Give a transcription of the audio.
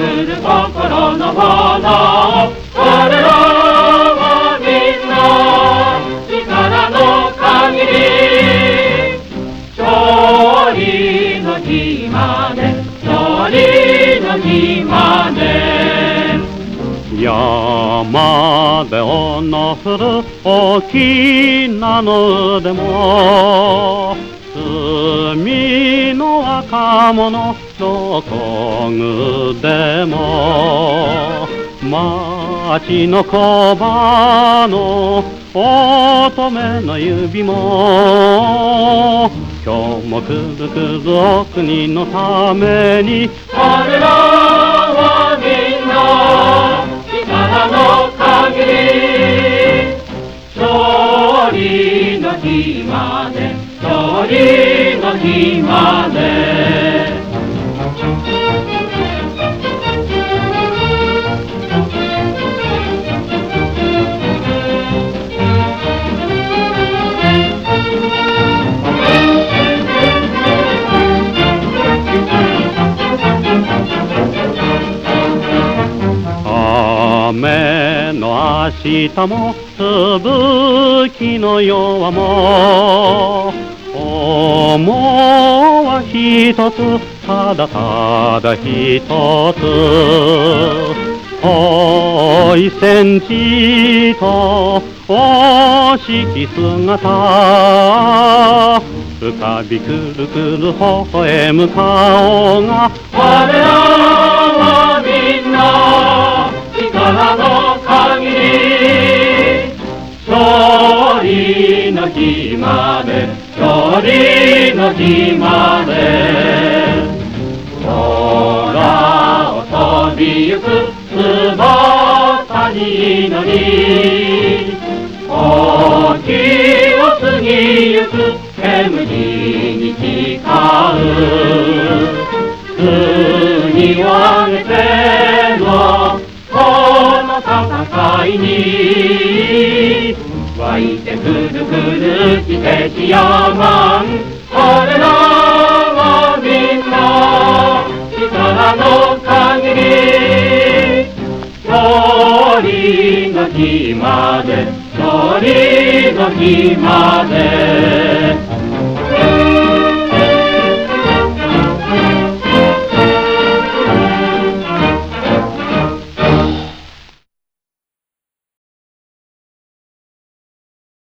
する心の炎。我らはみんな力の限り。勝利の日まで勝利の日まで。山で女降る大きなのでも罪の若者のこぐでも町の小場の乙女の指も今日もくずくずお国のために我らはみんな力の限り勝利の日まで。勝利の日まで。雨の明日も吹雪の夜はも思は一つただただ一つ遠い戦地と惜しき姿浮かびくるくる微笑む顔が我らはみんな力の限り勝利の日まで勝利の日まで空を飛びゆく翼に祈り時を過ぎゆく煙に誓う国を挙げてのこの戦いに。る季節やまん。これらはみんな力の限り。鳥の日まで鳥の日まで。